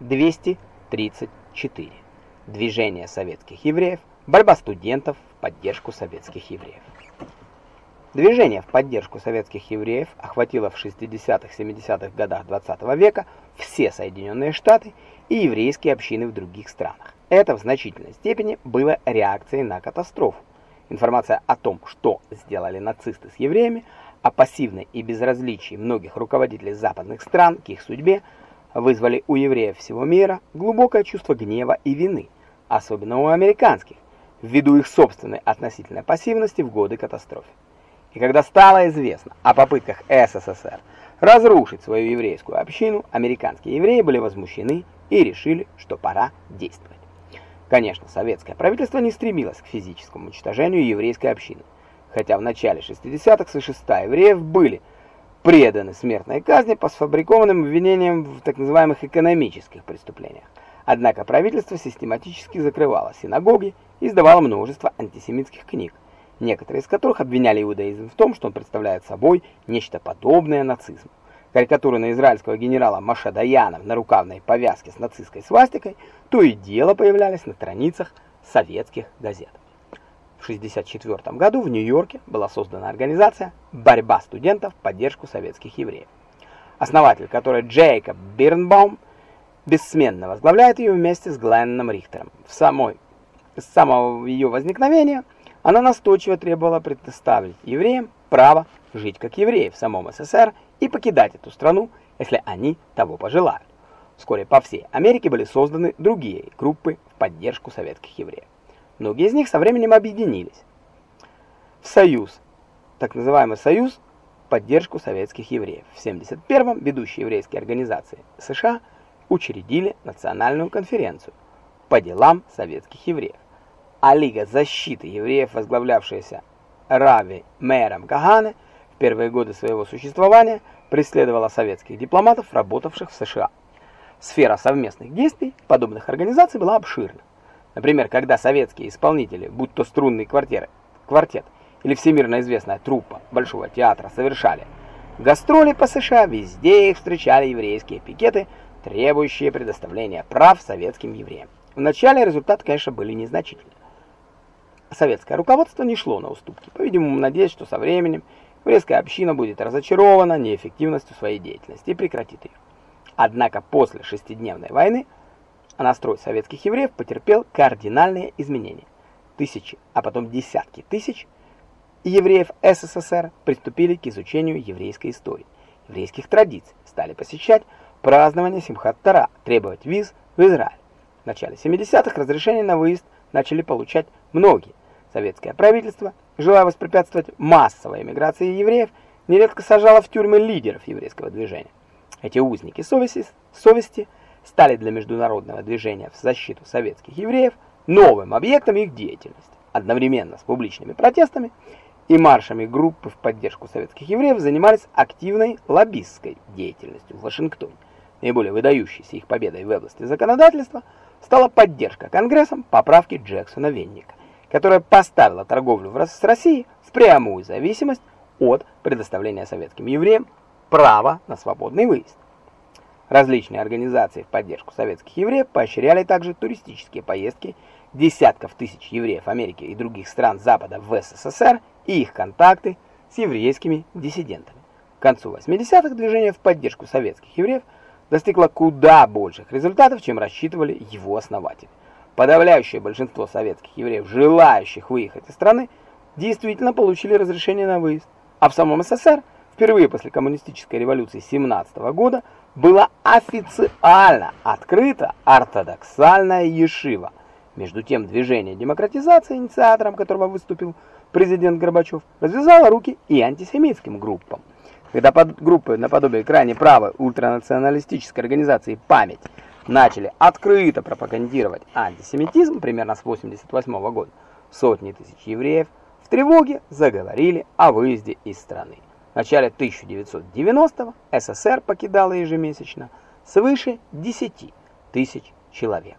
234. Движение советских евреев. Борьба студентов в поддержку советских евреев. Движение в поддержку советских евреев охватило в 60-70-х годах 20 -го века все Соединенные Штаты и еврейские общины в других странах. Это в значительной степени было реакцией на катастрофу. Информация о том, что сделали нацисты с евреями, о пассивной и безразличии многих руководителей западных стран к их судьбе, вызвали у евреев всего мира глубокое чувство гнева и вины, особенно у американских, ввиду их собственной относительной пассивности в годы катастрофы. И когда стало известно о попытках СССР разрушить свою еврейскую общину, американские евреи были возмущены и решили, что пора действовать. Конечно, советское правительство не стремилось к физическому уничтожению еврейской общины, хотя в начале 60-х США евреев были преданы смертной казни по сфабрикованным обвинениям в так называемых экономических преступлениях. Однако правительство систематически закрывало синагоги и издавало множество антисемитских книг, некоторые из которых обвиняли иудаизм в том, что он представляет собой нечто подобное нацизму. Карикатуры на израильского генерала Маша Даяна в нарукавной повязке с нацистской свастикой то и дело появлялись на страницах советских газет. В 1964 году в Нью-Йорке была создана организация «Борьба студентов в поддержку советских евреев», основатель которой Джейкоб Бирнбаум бессменно возглавляет ее вместе с Гленном Рихтером. В самой, с самого ее возникновения – она настойчиво требовала предоставить евреям право жить как евреи в самом СССР и покидать эту страну, если они того пожелают. Вскоре по всей Америке были созданы другие группы в поддержку советских евреев. Многие из них со временем объединились в союз, так называемый союз поддержку советских евреев. В 71-м ведущие еврейские организации США учредили национальную конференцию по делам советских евреев а Лига защиты евреев, возглавлявшаяся Рави Мэром Кагане, в первые годы своего существования преследовала советских дипломатов, работавших в США. Сфера совместных действий подобных организаций была обширна. Например, когда советские исполнители, будь то струнный квартет, квартет или всемирно известная труппа Большого театра, совершали гастроли по США, везде их встречали еврейские пикеты, требующие предоставления прав советским евреям. Вначале результаты, конечно, были незначительны. Советское руководство не шло на уступки, по-видимому, надеясь, что со временем еврейская община будет разочарована неэффективностью своей деятельности и прекратит ее. Однако после шестидневной войны настрой советских евреев потерпел кардинальные изменения. Тысячи, а потом десятки тысяч евреев СССР приступили к изучению еврейской истории, еврейских традиций, стали посещать празднование Симхат-Тара, требовать виз в Израиль. В начале 70-х разрешение на выезд начали получать многие, Советское правительство, желая воспрепятствовать массовой эмиграции евреев, нередко сажало в тюрьмы лидеров еврейского движения. Эти узники совести, совести стали для международного движения в защиту советских евреев новым объектом их деятельности. Одновременно с публичными протестами и маршами группы в поддержку советских евреев занимались активной лоббистской деятельностью в Вашингтоне. Наиболее выдающейся их победой в области законодательства стала поддержка Конгрессом поправки Джексона Венника которая поставила торговлю с Россией в прямую зависимость от предоставления советским евреям права на свободный выезд. Различные организации в поддержку советских евреев поощряли также туристические поездки десятков тысяч евреев Америки и других стран Запада в СССР и их контакты с еврейскими диссидентами. К концу 80-х движение в поддержку советских евреев достигло куда больших результатов, чем рассчитывали его основатели подавляющее большинство советских евреев, желающих выехать из страны, действительно получили разрешение на выезд. А в самом СССР впервые после коммунистической революции 17 года была официально открыта ортодоксальная ешива. Между тем движение демократизации, инициатором которого выступил президент Горбачев, развязало руки и антисемитским группам. Когда под группы наподобие крайне правой ультранационалистической организации «Память» начали открыто пропагандировать антисемитизм примерно с 88 -го года, сотни тысяч евреев в тревоге заговорили о выезде из страны. Начале 1990-го СССР покидало ежемесячно свыше 10 тысяч человек.